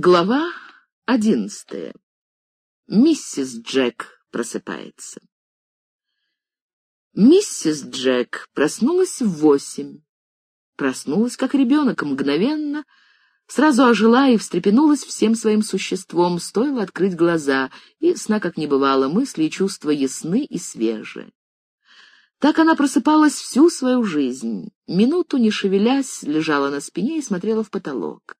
Глава одиннадцатая. Миссис Джек просыпается. Миссис Джек проснулась в восемь. Проснулась, как ребенок, мгновенно, сразу ожила и встрепенулась всем своим существом, стоило открыть глаза, и сна как не бывало, мысли и чувства ясны и свежие. Так она просыпалась всю свою жизнь, минуту не шевелясь, лежала на спине и смотрела в потолок.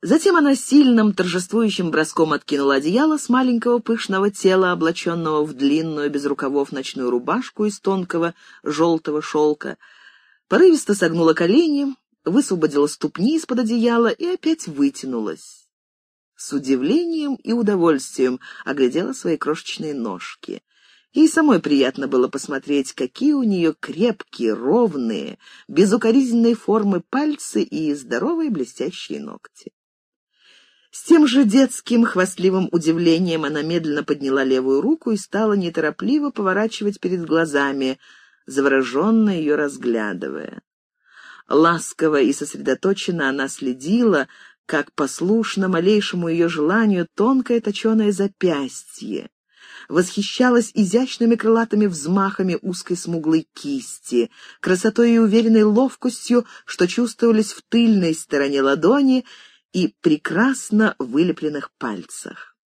Затем она сильным торжествующим броском откинула одеяло с маленького пышного тела, облаченного в длинную без рукавов ночную рубашку из тонкого желтого шелка, порывисто согнула колени, высвободила ступни из-под одеяла и опять вытянулась. С удивлением и удовольствием оглядела свои крошечные ножки. Ей самой приятно было посмотреть, какие у нее крепкие, ровные, безукоризненные формы пальцы и здоровые блестящие ногти. С тем же детским хвастливым удивлением она медленно подняла левую руку и стала неторопливо поворачивать перед глазами, завороженно ее разглядывая. Ласково и сосредоточенно она следила, как послушно малейшему ее желанию тонкое точеное запястье, восхищалась изящными крылатыми взмахами узкой смуглой кисти, красотой и уверенной ловкостью, что чувствовались в тыльной стороне ладони и прекрасно вылепленных пальцах.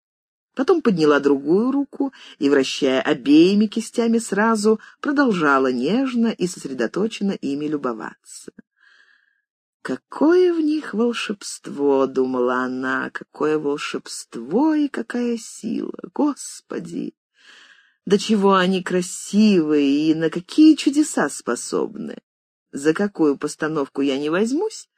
Потом подняла другую руку и, вращая обеими кистями сразу, продолжала нежно и сосредоточенно ими любоваться. «Какое в них волшебство!» — думала она. «Какое волшебство и какая сила! Господи! До чего они красивые и на какие чудеса способны! За какую постановку я не возьмусь,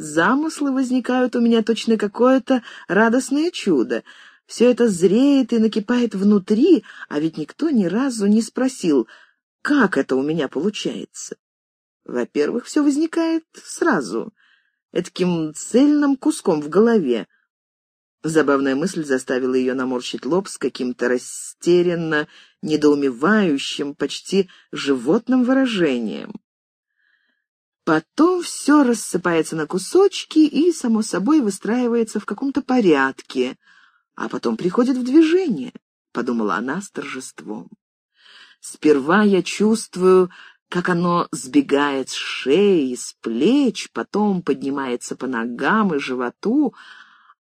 Замыслы возникают у меня точно какое-то радостное чудо. Все это зреет и накипает внутри, а ведь никто ни разу не спросил, как это у меня получается. Во-первых, все возникает сразу, таким цельным куском в голове. Забавная мысль заставила ее наморщить лоб с каким-то растерянно недоумевающим, почти животным выражением. Потом все рассыпается на кусочки и, само собой, выстраивается в каком-то порядке, а потом приходит в движение, — подумала она с торжеством. Сперва я чувствую, как оно сбегает с шеи, с плеч, потом поднимается по ногам и животу,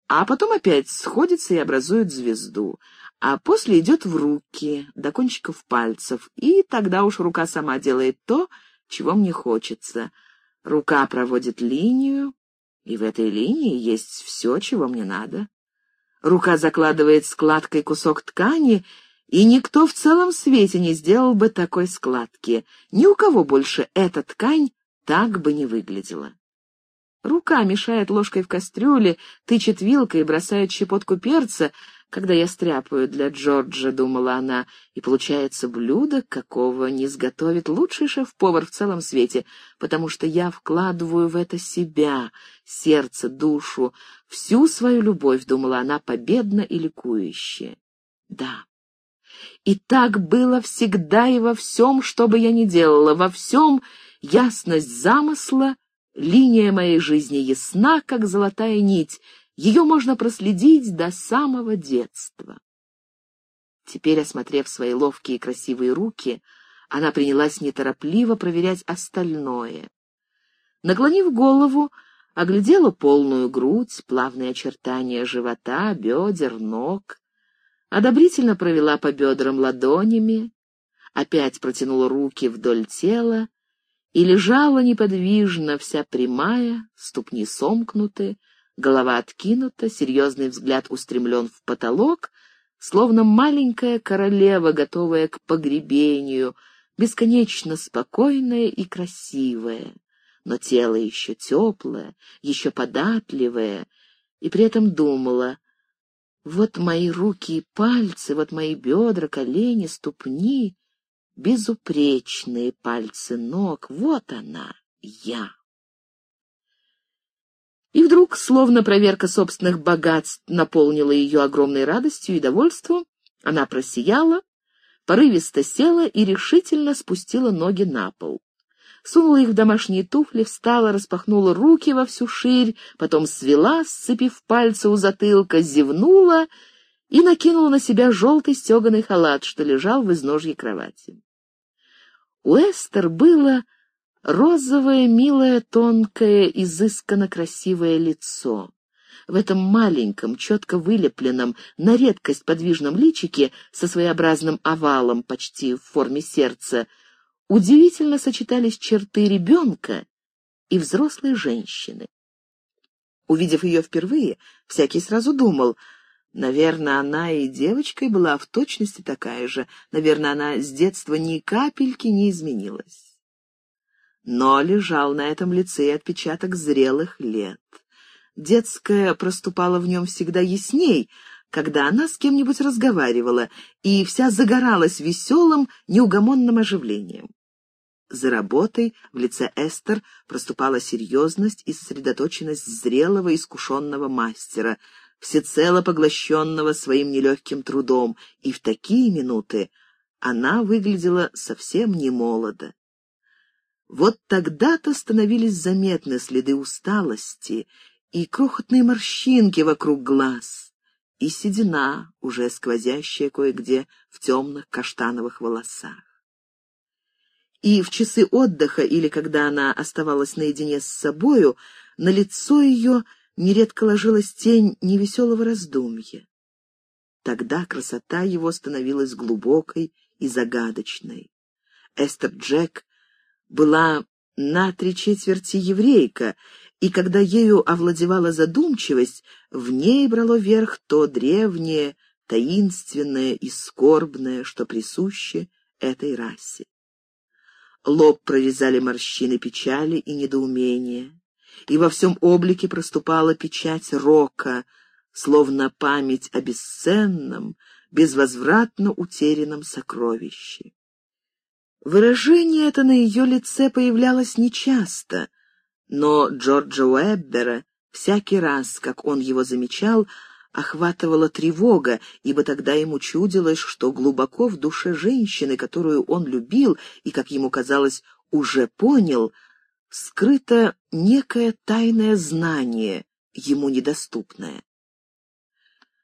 а потом опять сходится и образует звезду, а после идет в руки, до кончиков пальцев, и тогда уж рука сама делает то, чего мне хочется — Рука проводит линию, и в этой линии есть все, чего мне надо. Рука закладывает складкой кусок ткани, и никто в целом свете не сделал бы такой складки. Ни у кого больше эта ткань так бы не выглядела. Рука мешает ложкой в кастрюле, тычет вилкой и бросает щепотку перца — когда я стряпаю для Джорджа, — думала она, — и получается блюдо, какого не сготовит лучший шеф-повар в целом свете, потому что я вкладываю в это себя, сердце, душу, всю свою любовь, — думала она, победно и ликующе. Да. И так было всегда и во всем, что бы я ни делала, во всем ясность замысла, линия моей жизни ясна, как золотая нить — ее можно проследить до самого детства. Теперь, осмотрев свои ловкие и красивые руки, она принялась неторопливо проверять остальное. Наклонив голову, оглядела полную грудь, плавные очертания живота, бедер, ног, одобрительно провела по бедрам ладонями, опять протянула руки вдоль тела и лежала неподвижно, вся прямая, ступни сомкнуты, Голова откинута, серьезный взгляд устремлен в потолок, словно маленькая королева, готовая к погребению, бесконечно спокойная и красивая, но тело еще теплое, еще податливое, и при этом думала, вот мои руки и пальцы, вот мои бедра, колени, ступни, безупречные пальцы ног, вот она, я. И вдруг, словно проверка собственных богатств наполнила ее огромной радостью и довольством, она просияла, порывисто села и решительно спустила ноги на пол. сунула их в домашние туфли, встала, распахнула руки во всю ширь, потом свела, сцепив пальцы у затылка, зевнула и накинула на себя желтый стеганый халат, что лежал в изножье кровати. У Эстер было розовое, милое, тонкое, изысканно красивое лицо. В этом маленьком, четко вылепленном, на редкость подвижном личике со своеобразным овалом почти в форме сердца удивительно сочетались черты ребенка и взрослой женщины. Увидев ее впервые, всякий сразу думал, наверное, она и девочкой была в точности такая же, наверное, она с детства ни капельки не изменилась. Но лежал на этом лице отпечаток зрелых лет. Детское проступало в нем всегда ясней, когда она с кем-нибудь разговаривала, и вся загоралась веселым, неугомонным оживлением. За работой в лице Эстер проступала серьезность и сосредоточенность зрелого, искушенного мастера, всецело поглощенного своим нелегким трудом, и в такие минуты она выглядела совсем не молодо. Вот тогда-то становились заметны следы усталости и крохотные морщинки вокруг глаз, и седина, уже сквозящая кое-где в темных каштановых волосах. И в часы отдыха или когда она оставалась наедине с собою, на лицо ее нередко ложилась тень невеселого раздумья. Тогда красота его становилась глубокой и загадочной. Эстер Джек была на три четверти еврейка, и когда ею овладевала задумчивость, в ней брало верх то древнее, таинственное и скорбное, что присуще этой расе. Лоб прорезали морщины печали и недоумения, и во всем облике проступала печать рока, словно память о бесценном, безвозвратно утерянном сокровище. Выражение это на ее лице появлялось нечасто, но Джорджа Уэббера всякий раз, как он его замечал, охватывала тревога, ибо тогда ему чудилось, что глубоко в душе женщины, которую он любил и, как ему казалось, уже понял, скрыто некое тайное знание, ему недоступное.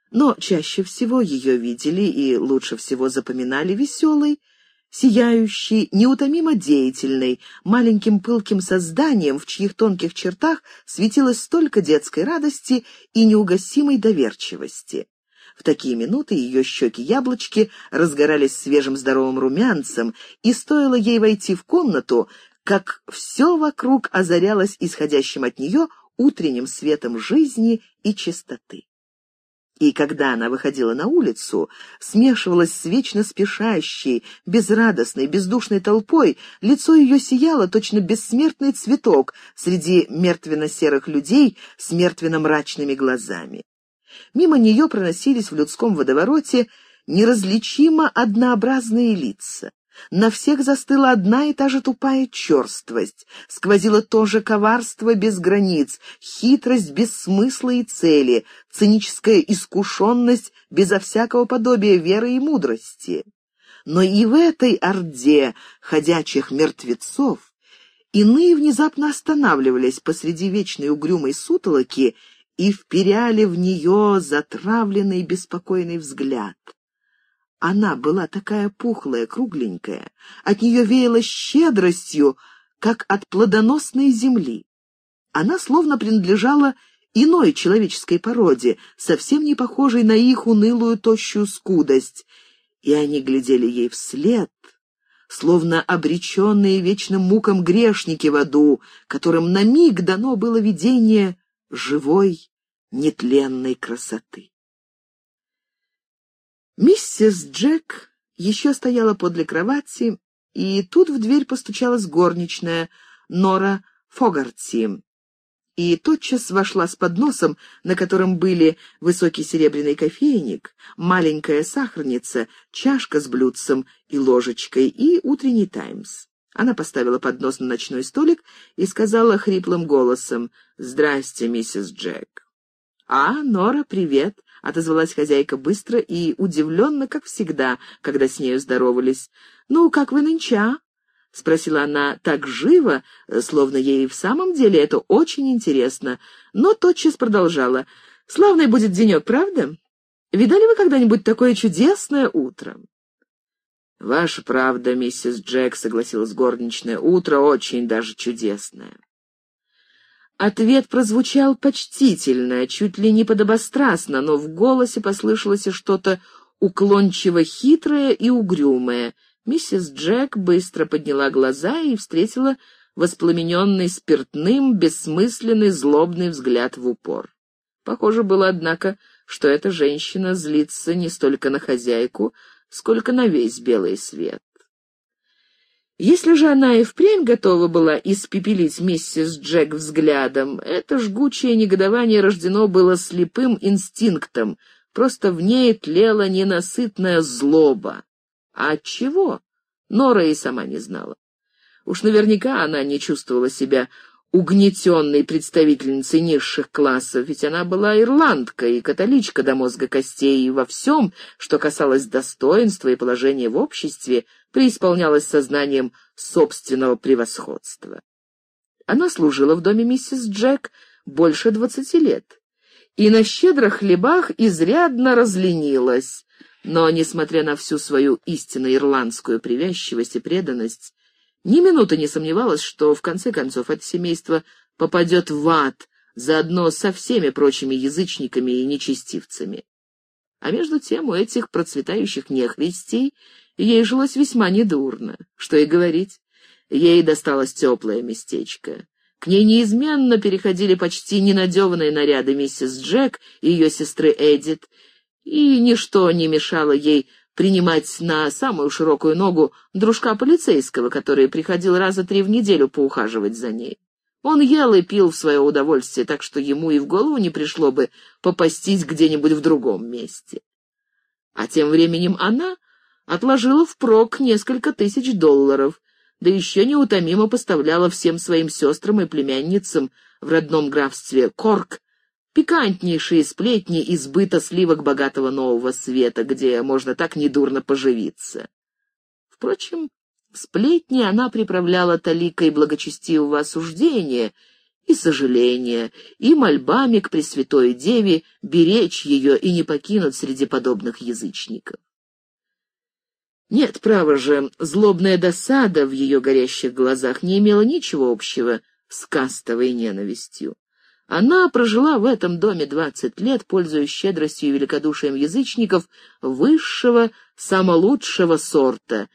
Но чаще всего ее видели и лучше всего запоминали веселой, сияющий, неутомимо деятельный, маленьким пылким созданием, в чьих тонких чертах светилось столько детской радости и неугасимой доверчивости. В такие минуты ее щеки-яблочки разгорались свежим здоровым румянцем, и стоило ей войти в комнату, как все вокруг озарялось исходящим от нее утренним светом жизни и чистоты. И когда она выходила на улицу, смешивалась с вечно спешащей, безрадостной, бездушной толпой, лицо ее сияло точно бессмертный цветок среди мертвенно-серых людей с мертвенно-мрачными глазами. Мимо нее проносились в людском водовороте неразличимо однообразные лица. На всех застыла одна и та же тупая черствость, сквозило то же коварство без границ, хитрость без смысла и цели, циническая искушенность безо всякого подобия веры и мудрости. Но и в этой орде ходячих мертвецов иные внезапно останавливались посреди вечной угрюмой сутолоки и вперяли в нее затравленный беспокойный взгляд. Она была такая пухлая, кругленькая, от нее веяло щедростью, как от плодоносной земли. Она словно принадлежала иной человеческой породе, совсем не похожей на их унылую тощую скудость, и они глядели ей вслед, словно обреченные вечным мукам грешники в аду, которым на миг дано было видение живой, нетленной красоты. Миссис Джек еще стояла подле кровати, и тут в дверь постучалась горничная Нора Фогарти, и тотчас вошла с подносом, на котором были высокий серебряный кофейник, маленькая сахарница, чашка с блюдцем и ложечкой и утренний «Таймс». Она поставила поднос на ночной столик и сказала хриплым голосом «Здрасте, миссис Джек». «А, Нора, привет!» — отозвалась хозяйка быстро и удивленно, как всегда, когда с нею здоровались. «Ну, как вы нынче, а? спросила она так живо, словно ей в самом деле это очень интересно, но тотчас продолжала. «Славный будет денек, правда? Видали вы когда-нибудь такое чудесное утро?» «Ваша правда, миссис Джек», — согласилась горничная, — «утро очень даже чудесное». Ответ прозвучал почтительно, чуть ли не подобострастно, но в голосе послышалось что-то уклончиво хитрое и угрюмое — Миссис Джек быстро подняла глаза и встретила воспламененный спиртным, бессмысленный, злобный взгляд в упор. Похоже было, однако, что эта женщина злится не столько на хозяйку, сколько на весь белый свет. Если же она и впрямь готова была испепелить миссис Джек взглядом, это жгучее негодование рождено было слепым инстинктом, просто в ней тлела ненасытная злоба. А чего? Нора и сама не знала. Уж наверняка она не чувствовала себя угнетенной представительницей низших классов, ведь она была ирландка и католичка до мозга костей, и во всем, что касалось достоинства и положения в обществе, преисполнялась сознанием собственного превосходства. Она служила в доме миссис Джек больше двадцати лет, и на щедрых хлебах изрядно разленилась, но, несмотря на всю свою истинно ирландскую привязчивость и преданность, ни минуты не сомневалась, что, в конце концов, это семейство попадет в ад, заодно со всеми прочими язычниками и нечестивцами. А между тем у этих процветающих нехристей ей жилось весьма недурно, что и говорить. Ей досталось теплое местечко. К ней неизменно переходили почти ненадеванные наряды миссис Джек и ее сестры Эдит, и ничто не мешало ей принимать на самую широкую ногу дружка полицейского, который приходил раза три в неделю поухаживать за ней. Он ел и пил в свое удовольствие, так что ему и в голову не пришло бы попастись где-нибудь в другом месте. А тем временем она отложила впрок несколько тысяч долларов, да еще неутомимо поставляла всем своим сестрам и племянницам в родном графстве Корк пикантнейшие сплетни из сливок богатого нового света, где можно так недурно поживиться. Впрочем, сплетни она приправляла таликой благочестивого осуждения и сожаления, и мольбами к Пресвятой Деве беречь ее и не покинуть среди подобных язычников. Нет, право же, злобная досада в ее горящих глазах не имела ничего общего с кастовой ненавистью. Она прожила в этом доме двадцать лет, пользуясь щедростью и великодушием язычников высшего, самолучшего сорта,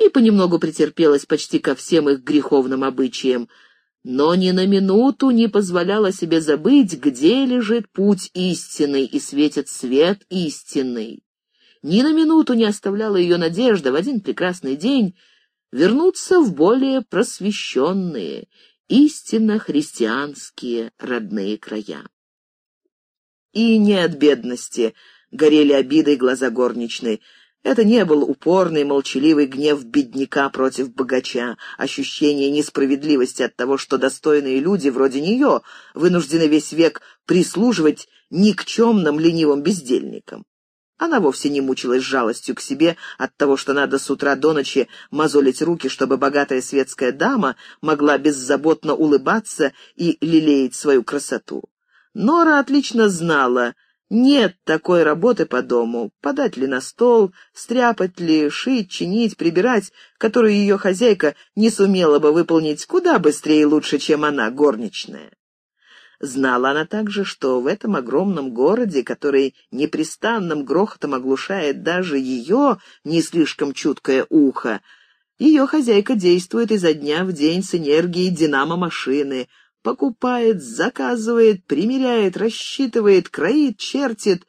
и понемногу претерпелась почти ко всем их греховным обычаям, но ни на минуту не позволяла себе забыть, где лежит путь истинный и светит свет истинный. Ни на минуту не оставляла ее надежда в один прекрасный день вернуться в более просвещенные истинно христианские родные края. И не от бедности горели обидой глаза горничной. Это не был упорный, молчаливый гнев бедняка против богача, ощущение несправедливости от того, что достойные люди вроде нее вынуждены весь век прислуживать никчемным ленивым бездельникам. Она вовсе не мучилась жалостью к себе от того, что надо с утра до ночи мозолить руки, чтобы богатая светская дама могла беззаботно улыбаться и лелеять свою красоту. Нора отлично знала, нет такой работы по дому, подать ли на стол, стряпать ли, шить, чинить, прибирать, которую ее хозяйка не сумела бы выполнить куда быстрее и лучше, чем она, горничная. Знала она также, что в этом огромном городе, который непрестанным грохотом оглушает даже ее не слишком чуткое ухо, ее хозяйка действует изо дня в день с энергией динамо-машины, покупает, заказывает, примеряет, рассчитывает, кроит, чертит,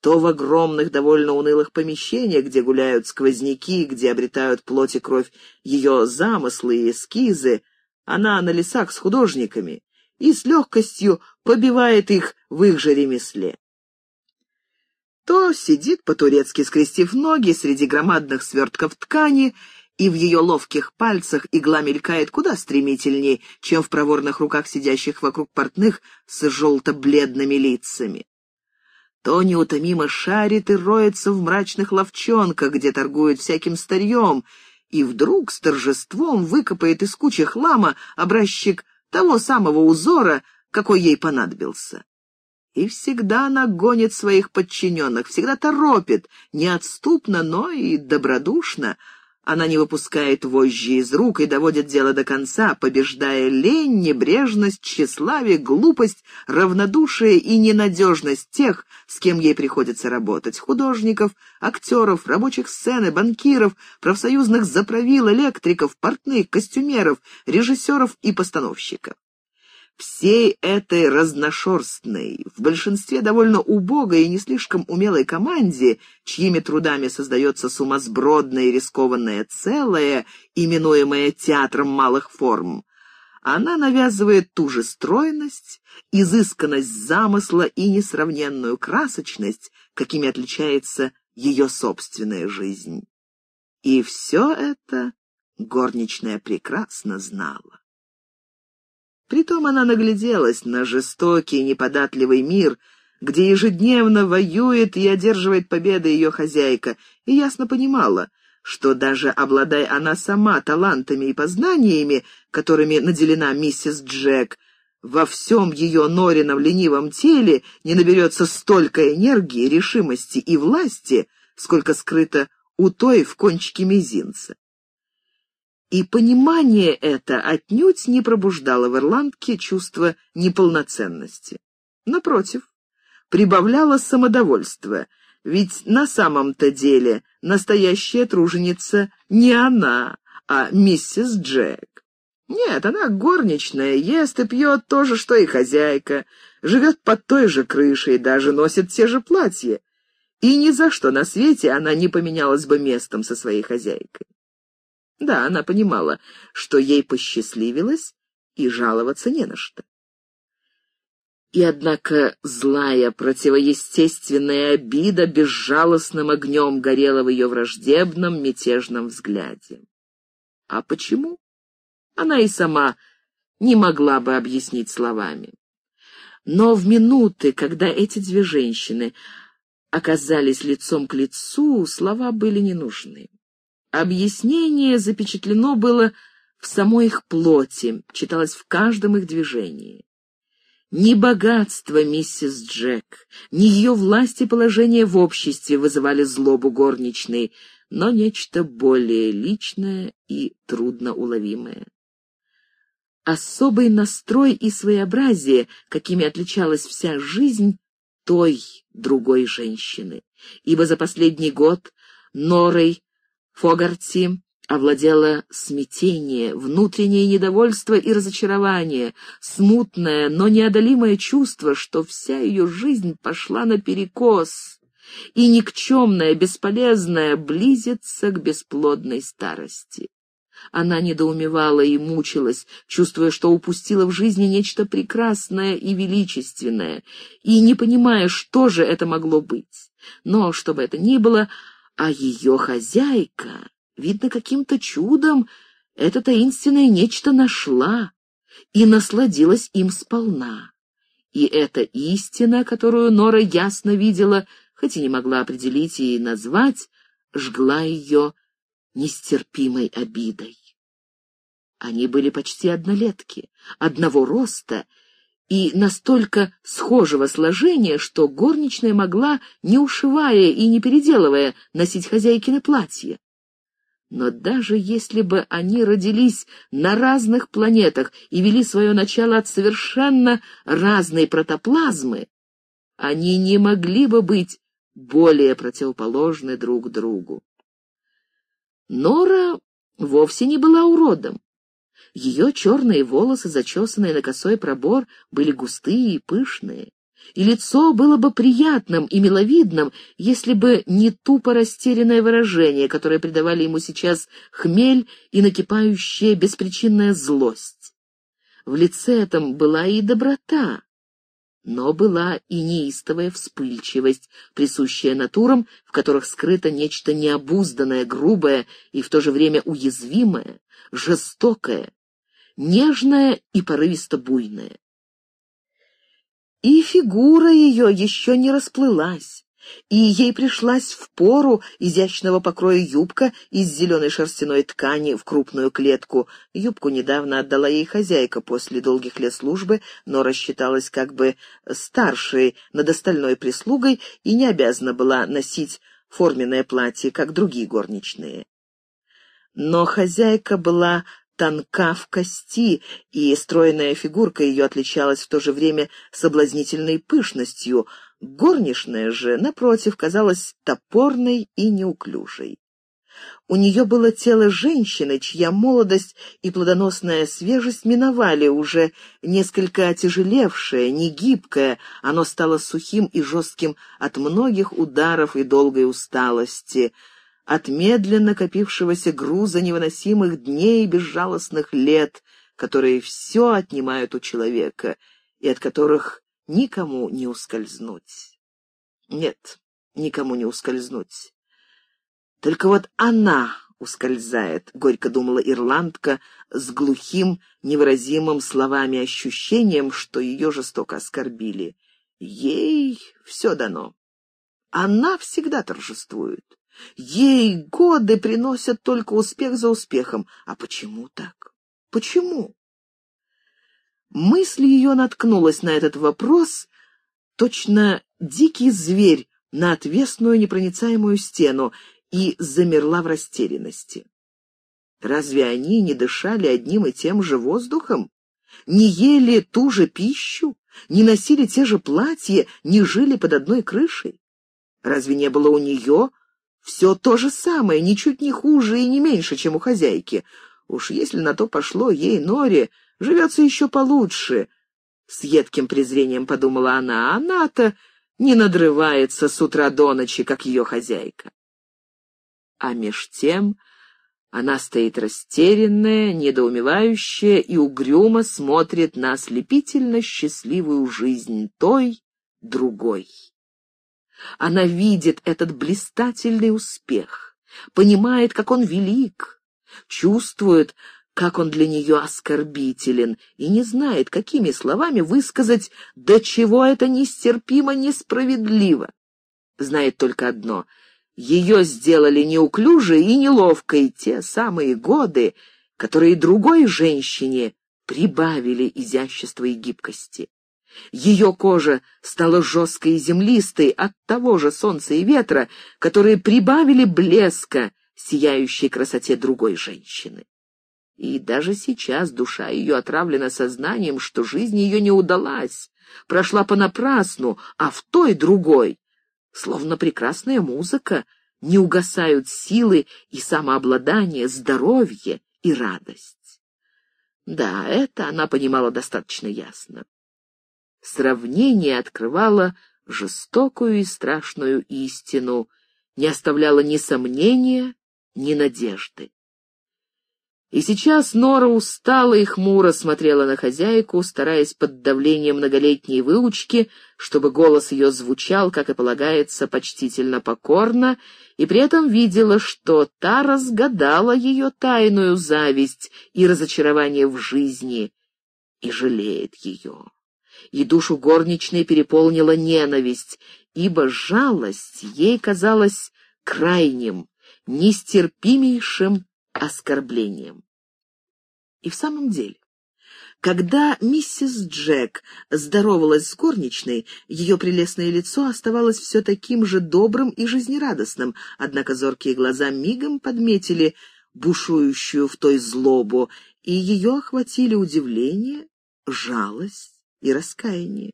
то в огромных, довольно унылых помещениях, где гуляют сквозняки, где обретают плоть и кровь ее замыслы и эскизы, она на лесах с художниками, и с легкостью побивает их в их же ремесле. То сидит по-турецки, скрестив ноги среди громадных свертков ткани, и в ее ловких пальцах игла мелькает куда стремительнее, чем в проворных руках сидящих вокруг портных с желто-бледными лицами. То неутомимо шарит и роется в мрачных ловчонках, где торгуют всяким старьем, и вдруг с торжеством выкопает из кучи хлама образчик того самого узора, какой ей понадобился. И всегда она гонит своих подчиненных, всегда торопит, неотступно, но и добродушно. Она не выпускает вожжи из рук и доводит дело до конца, побеждая лень, небрежность, тщеславие, глупость, равнодушие и ненадежность тех, с кем ей приходится работать — художников, актеров, рабочих сцены, банкиров, профсоюзных заправил, электриков, портных, костюмеров, режиссеров и постановщиков всей этой разношерстной, в большинстве довольно убогой и не слишком умелой команде, чьими трудами создается сумасбродное и рискованное целое, именуемое театром малых форм, она навязывает ту же стройность, изысканность замысла и несравненную красочность, какими отличается ее собственная жизнь. И все это горничная прекрасно знала. Притом она нагляделась на жестокий, неподатливый мир, где ежедневно воюет и одерживает победы ее хозяйка, и ясно понимала, что даже обладая она сама талантами и познаниями, которыми наделена миссис Джек, во всем ее Норином ленивом теле не наберется столько энергии, решимости и власти, сколько скрыто у той в кончике мизинца. И понимание это отнюдь не пробуждало в ирландке чувство неполноценности. Напротив, прибавляло самодовольство, ведь на самом-то деле настоящая труженица не она, а миссис Джек. Нет, она горничная, ест и пьет то же, что и хозяйка, живет под той же крышей, даже носит те же платья. И ни за что на свете она не поменялась бы местом со своей хозяйкой. Да, она понимала, что ей посчастливилось, и жаловаться не на что. И однако злая, противоестественная обида безжалостным огнем горела в ее враждебном, мятежном взгляде. А почему? Она и сама не могла бы объяснить словами. Но в минуты, когда эти две женщины оказались лицом к лицу, слова были не нужны. Объяснение запечатлено было в самой их плоти, читалось в каждом их движении. Ни богатство миссис Джек, ни ее власть и положение в обществе вызывали злобу горничной, но нечто более личное и трудноуловимое. Особый настрой и своеобразие, какими отличалась вся жизнь той другой женщины, ибо за последний год Норой Фогарти овладело смятение, внутреннее недовольство и разочарование, смутное, но неодолимое чувство, что вся ее жизнь пошла наперекос, и никчемная, бесполезная близится к бесплодной старости. Она недоумевала и мучилась, чувствуя, что упустила в жизни нечто прекрасное и величественное, и не понимая, что же это могло быть. Но, что бы это ни было, а ее хозяйка, видно, каким-то чудом это таинственное нечто нашла и насладилась им сполна. И эта истина, которую Нора ясно видела, хоть и не могла определить и назвать, жгла ее нестерпимой обидой. Они были почти однолетки, одного роста и настолько схожего сложения, что горничная могла, не ушивая и не переделывая, носить хозяйкины платье. Но даже если бы они родились на разных планетах и вели свое начало от совершенно разной протоплазмы, они не могли бы быть более противоположны друг другу. Нора вовсе не была уродом. Ее черные волосы, зачесанные на косой пробор, были густые и пышные. И лицо было бы приятным и миловидным, если бы не тупо растерянное выражение, которое придавали ему сейчас хмель и накипающая беспричинная злость. В лице этом была и доброта, но была и неистовая вспыльчивость, присущая натурам, в которых скрыто нечто необузданное, грубое и в то же время уязвимое, жестокое, нежная и порывисто-буйная. И фигура ее еще не расплылась, и ей пришлась в пору изящного покроя юбка из зеленой шерстяной ткани в крупную клетку. Юбку недавно отдала ей хозяйка после долгих лет службы, но рассчиталась как бы старшей над остальной прислугой и не обязана была носить форменное платье, как другие горничные. Но хозяйка была тонка в кости, и стройная фигурка ее отличалась в то же время соблазнительной пышностью. Горничная же, напротив, казалась топорной и неуклюжей. У нее было тело женщины, чья молодость и плодоносная свежесть миновали, уже несколько отяжелевшее, негибкое, оно стало сухим и жестким от многих ударов и долгой усталости — от медленно копившегося груза невыносимых дней и безжалостных лет, которые все отнимают у человека и от которых никому не ускользнуть. Нет, никому не ускользнуть. Только вот она ускользает, — горько думала ирландка, с глухим, невыразимым словами ощущением, что ее жестоко оскорбили. Ей все дано. Она всегда торжествует. Ей годы приносят только успех за успехом. А почему так? Почему? Мысль ее наткнулась на этот вопрос, точно дикий зверь на отвесную непроницаемую стену, и замерла в растерянности. Разве они не дышали одним и тем же воздухом? Не ели ту же пищу? Не носили те же платья? Не жили под одной крышей? Разве не было у нее все то же самое, ничуть не хуже и не меньше, чем у хозяйки. Уж если на то пошло, ей, Норе, живется еще получше. С едким презрением подумала она, она-то не надрывается с утра до ночи, как ее хозяйка. А меж тем она стоит растерянная, недоумевающая и угрюмо смотрит на ослепительно счастливую жизнь той, другой. Она видит этот блистательный успех, понимает, как он велик, чувствует, как он для нее оскорбителен, и не знает, какими словами высказать, до чего это нестерпимо несправедливо. Знает только одно — ее сделали неуклюжей и неловкой те самые годы, которые другой женщине прибавили изящества и гибкости. Ее кожа стала жесткой и землистой от того же солнца и ветра, которые прибавили блеска сияющей красоте другой женщины. И даже сейчас душа ее отравлена сознанием, что жизнь ее не удалась, прошла понапрасну, а в той другой, словно прекрасная музыка, не угасают силы и самообладание, здоровье и радость. Да, это она понимала достаточно ясно. Сравнение открывало жестокую и страшную истину, не оставляло ни сомнения, ни надежды. И сейчас Нора устала и хмуро смотрела на хозяйку, стараясь под давлением многолетней выучки, чтобы голос ее звучал, как и полагается, почтительно покорно, и при этом видела, что та разгадала ее тайную зависть и разочарование в жизни и жалеет ее. И душу горничной переполнила ненависть, ибо жалость ей казалась крайним, нестерпимейшим оскорблением. И в самом деле, когда миссис Джек здоровалась с горничной, ее прелестное лицо оставалось все таким же добрым и жизнерадостным, однако зоркие глаза мигом подметили бушующую в той злобу, и ее охватили удивление, жалость и раскаяние.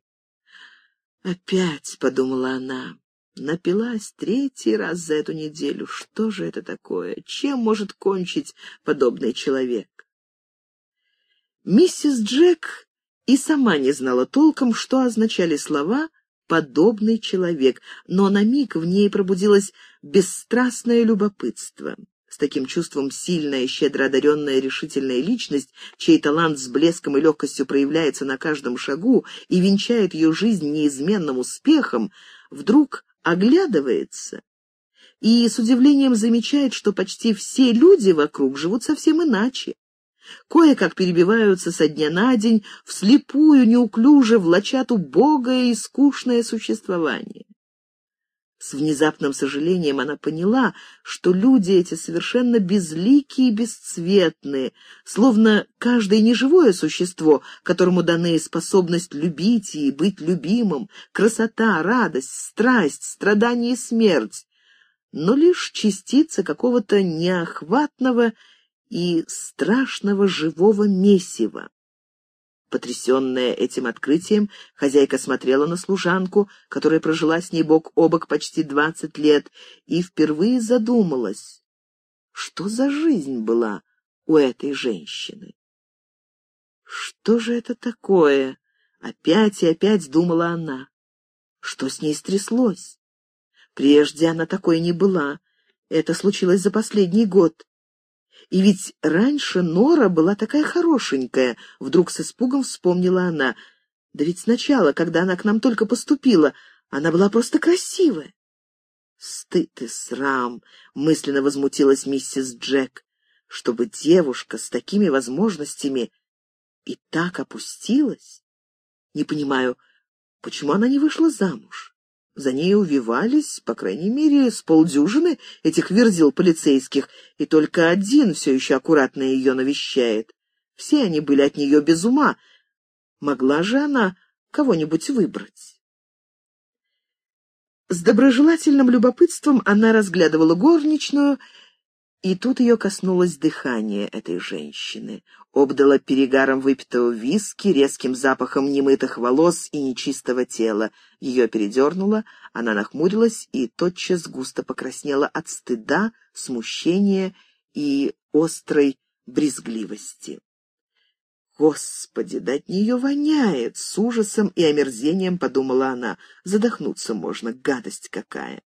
«Опять», — подумала она, — напилась третий раз за эту неделю. Что же это такое? Чем может кончить подобный человек? Миссис Джек и сама не знала толком, что означали слова «подобный человек», но на миг в ней пробудилось бесстрастное любопытство. С таким чувством сильная, щедро одаренная, решительная личность, чей талант с блеском и легкостью проявляется на каждом шагу и венчает ее жизнь неизменным успехом, вдруг оглядывается и с удивлением замечает, что почти все люди вокруг живут совсем иначе. Кое-как перебиваются со дня на день, вслепую, неуклюже влачат убогое и скучное существование. С внезапным сожалением она поняла, что люди эти совершенно безликие и бесцветные, словно каждое неживое существо, которому даны способность любить и быть любимым, красота, радость, страсть, страдание и смерть, но лишь частица какого-то неохватного и страшного живого месива. Потрясенная этим открытием, хозяйка смотрела на служанку, которая прожила с ней бок о бок почти двадцать лет, и впервые задумалась, что за жизнь была у этой женщины. Что же это такое? Опять и опять думала она. Что с ней стряслось? Прежде она такой не была. Это случилось за последний год. И ведь раньше Нора была такая хорошенькая, вдруг с испугом вспомнила она. Да ведь сначала, когда она к нам только поступила, она была просто красивая. Стыд и срам, мысленно возмутилась миссис Джек, чтобы девушка с такими возможностями и так опустилась. Не понимаю, почему она не вышла замуж? За ней увивались, по крайней мере, с полдюжины этих верзил полицейских, и только один все еще аккуратно ее навещает. Все они были от нее без ума. Могла же она кого-нибудь выбрать? С доброжелательным любопытством она разглядывала горничную и тут ее коснулось дыхание этой женщины, обдало перегаром выпитого виски, резким запахом немытых волос и нечистого тела. Ее передернуло, она нахмурилась и тотчас густо покраснела от стыда, смущения и острой брезгливости. «Господи, да от нее воняет!» — с ужасом и омерзением подумала она. «Задохнуться можно, гадость какая!»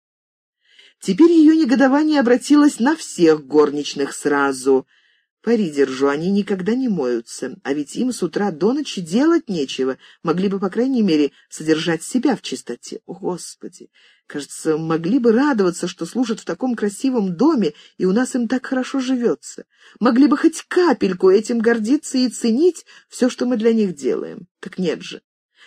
Теперь ее негодование обратилось на всех горничных сразу. Пари держу, они никогда не моются, а ведь им с утра до ночи делать нечего, могли бы, по крайней мере, содержать себя в чистоте. О, Господи! Кажется, могли бы радоваться, что служат в таком красивом доме, и у нас им так хорошо живется. Могли бы хоть капельку этим гордиться и ценить все, что мы для них делаем. Так нет же.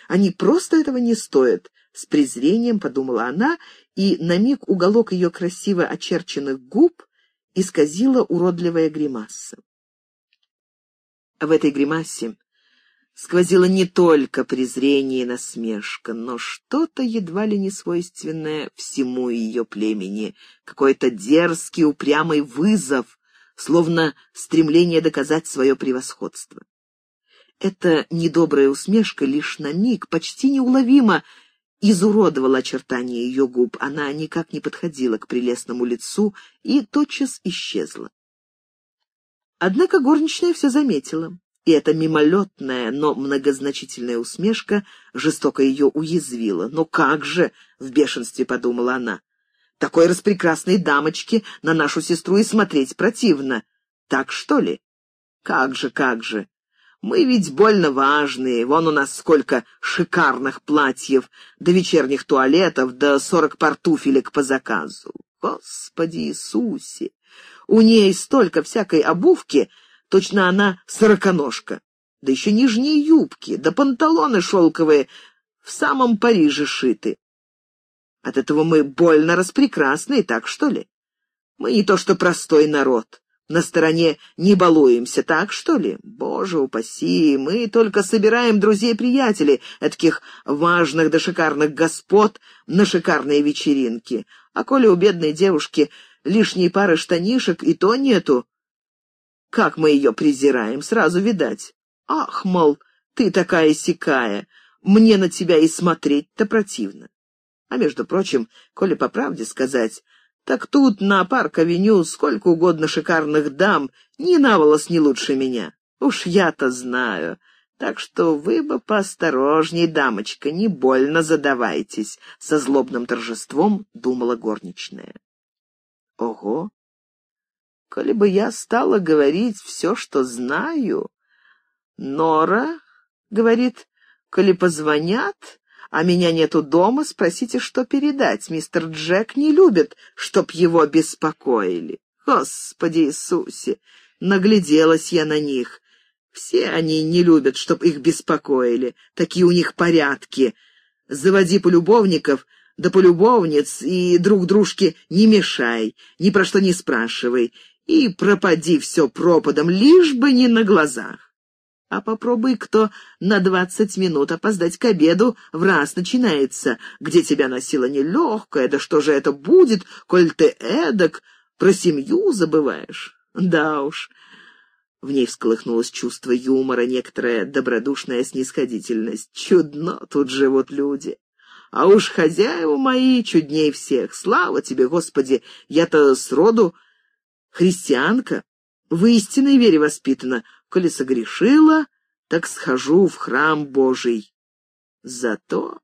Они просто этого не стоят. С презрением подумала она и на миг уголок ее красиво очерченных губ исказила уродливая гримаса. В этой гримасе сквозило не только презрение и насмешка, но что-то едва ли не свойственное всему ее племени, какой-то дерзкий упрямый вызов, словно стремление доказать свое превосходство. Эта недобрая усмешка лишь на миг, почти неуловимо, изуродовала очертания ее губ. Она никак не подходила к прелестному лицу и тотчас исчезла. Однако горничная все заметила, и эта мимолетная, но многозначительная усмешка жестоко ее уязвила. «Ну как же!» — в бешенстве подумала она. «Такой распрекрасной дамочке на нашу сестру и смотреть противно. Так что ли?» «Как же, как же!» Мы ведь больно важные, вон у нас сколько шикарных платьев, до вечерних туалетов, до сорок пар туфелек по заказу. Господи Иисусе! У ней столько всякой обувки, точно она сороконожка. Да еще нижние юбки, да панталоны шелковые в самом Париже шиты. От этого мы больно распрекрасные, так что ли? Мы не то что простой народ на стороне не балуемся, так что ли? Боже упаси, мы только собираем друзей-приятелей, таких важных да шикарных господ на шикарные вечеринки. А коли у бедной девушки лишней пары штанишек и то нету, как мы ее презираем, сразу видать. Ах, мол, ты такая сикая, мне на тебя и смотреть-то противно. А между прочим, коли по правде сказать, так тут, на парк-авеню, сколько угодно шикарных дам, ни на волос не лучше меня. Уж я-то знаю. Так что вы бы поосторожней, дамочка, не больно задавайтесь, — со злобным торжеством думала горничная. Ого! Коли бы я стала говорить все, что знаю... Нора, — говорит, — коли позвонят, а меня нету дома, спросите, что передать. Мистер Джек не любит, чтоб его беспокоили. Господи Иисусе! Нагляделась я на них. Все они не любят, чтоб их беспокоили. Такие у них порядки. Заводи полюбовников, да полюбовниц, и друг дружке не мешай, ни про что не спрашивай, и пропади все пропадом, лишь бы не на глазах. А попробуй кто на двадцать минут опоздать к обеду, в раз начинается, где тебя носила нелегкая, да что же это будет, коль ты эдак, про семью забываешь? Да уж. В ней всколыхнулось чувство юмора, некоторая добродушная снисходительность. Чудно тут живут люди. А уж хозяева мои чудней всех. Слава тебе, Господи! Я-то сроду христианка, в истинной вере воспитана, коли согрешила, так схожу в храм Божий. Зато